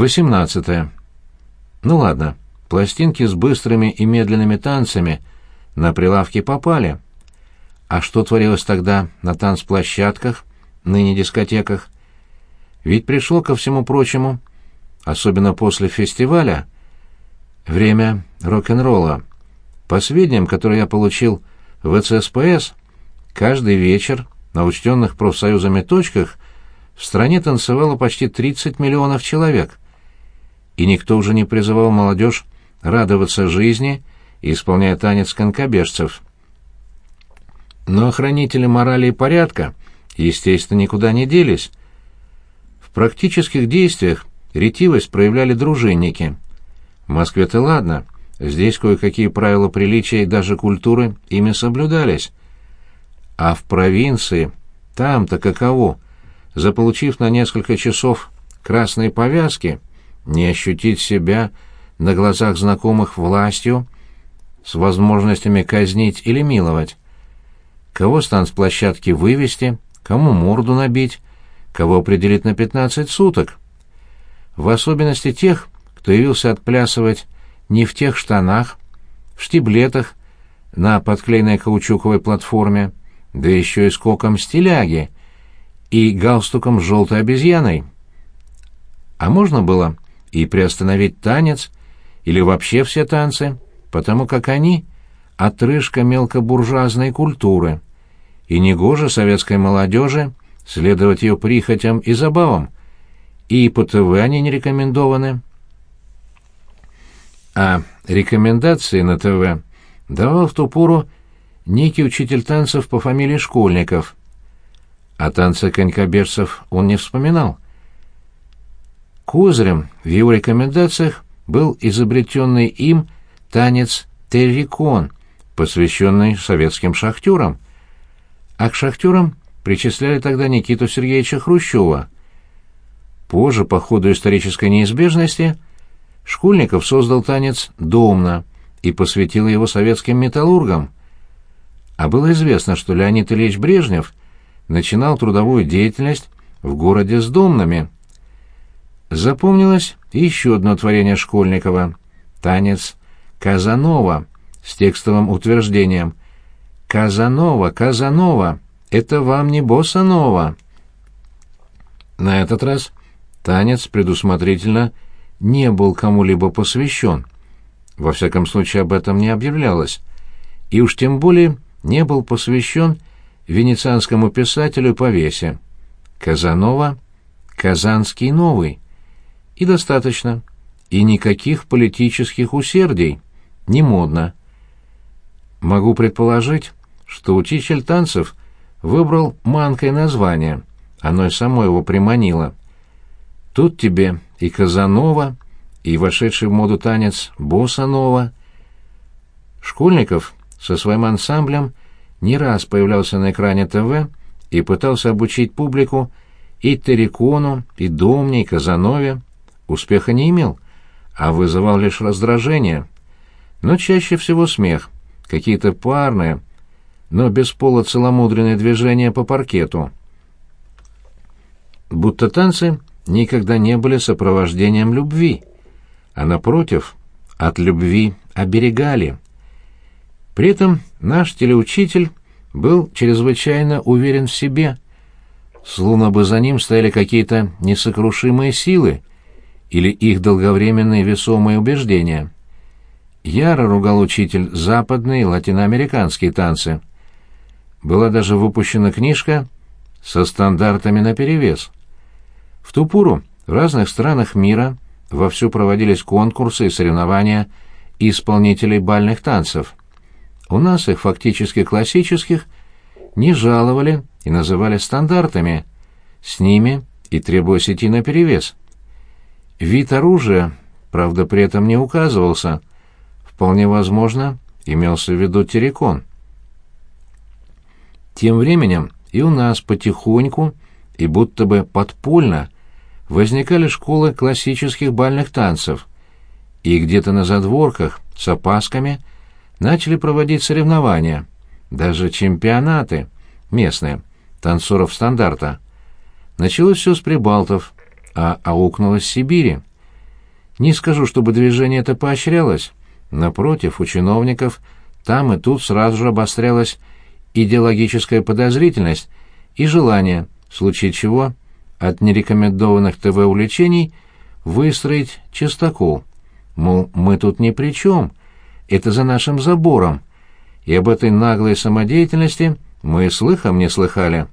18. Ну ладно, пластинки с быстрыми и медленными танцами на прилавке попали. А что творилось тогда на танцплощадках, ныне дискотеках? Ведь пришло ко всему прочему, особенно после фестиваля, время рок-н-ролла. По сведениям, которые я получил в ЦСПС, каждый вечер на учтенных профсоюзами точках в стране танцевало почти 30 миллионов человек, и никто уже не призывал молодежь радоваться жизни, исполняя танец конкобежцев. Но охранители морали и порядка, естественно, никуда не делись. В практических действиях ретивость проявляли дружинники. В Москве-то ладно, здесь кое-какие правила приличия и даже культуры ими соблюдались. А в провинции, там-то каково, заполучив на несколько часов красные повязки, не ощутить себя на глазах знакомых властью с возможностями казнить или миловать. Кого с танцплощадки вывести, кому морду набить, кого определить на 15 суток. В особенности тех, кто явился отплясывать не в тех штанах, в штиблетах, на подклеенной каучуковой платформе, да еще и скоком стиляги и галстуком с желтой обезьяной. А можно было и приостановить танец, или вообще все танцы, потому как они — отрыжка мелкобуржуазной культуры, и негоже советской молодежи следовать ее прихотям и забавам, и по ТВ они не рекомендованы. А рекомендации на ТВ давал в ту пору некий учитель танцев по фамилии Школьников. О танце конькобежцев он не вспоминал. Козырем в его рекомендациях был изобретенный им танец террикон, посвященный советским шахтерам. А к шахтерам причисляли тогда Никиту Сергеевича Хрущева. Позже, по ходу исторической неизбежности, Школьников создал танец «Домна» и посвятил его советским металлургам. А было известно, что Леонид Ильич Брежнев начинал трудовую деятельность в городе с Домнами. Запомнилось еще одно творение Школьникова — танец «Казанова» с текстовым утверждением «Казанова, Казанова, это вам не босса На этот раз танец предусмотрительно не был кому-либо посвящен. Во всяком случае, об этом не объявлялось. И уж тем более не был посвящен венецианскому писателю по весе. Казанова — Казанский новый — и достаточно. И никаких политических усердий. Не модно. Могу предположить, что учитель танцев выбрал манкой название. Оно и само его приманило. Тут тебе и Казанова, и вошедший в моду танец Босанова. Школьников со своим ансамблем не раз появлялся на экране ТВ и пытался обучить публику и Террикону, и Домне, и Казанове успеха не имел, а вызывал лишь раздражение. Но чаще всего смех, какие-то парные, но без пола целомудренные движения по паркету. Будто танцы никогда не были сопровождением любви, а, напротив, от любви оберегали. При этом наш телеучитель был чрезвычайно уверен в себе, словно бы за ним стояли какие-то несокрушимые силы, или их долговременные весомые убеждения. Яро ругал учитель западные латиноамериканские танцы. Была даже выпущена книжка со стандартами наперевес. В ту пору в разных странах мира вовсю проводились конкурсы и соревнования исполнителей бальных танцев. У нас их фактически классических не жаловали и называли стандартами. С ними и требовалось идти наперевес. Вид оружия, правда, при этом не указывался. Вполне возможно, имелся в виду террикон. Тем временем и у нас потихоньку и будто бы подпольно возникали школы классических бальных танцев, и где-то на задворках с опасками начали проводить соревнования, даже чемпионаты местные, танцоров стандарта. Началось все с прибалтов, а аукнулось Сибири. Не скажу, чтобы движение это поощрялось. Напротив, у чиновников там и тут сразу же обострялась идеологическая подозрительность и желание, в случае чего, от нерекомендованных ТВ-увлечений выстроить чистокол. Мол, мы тут ни при чем, это за нашим забором, и об этой наглой самодеятельности мы слыхом не слыхали.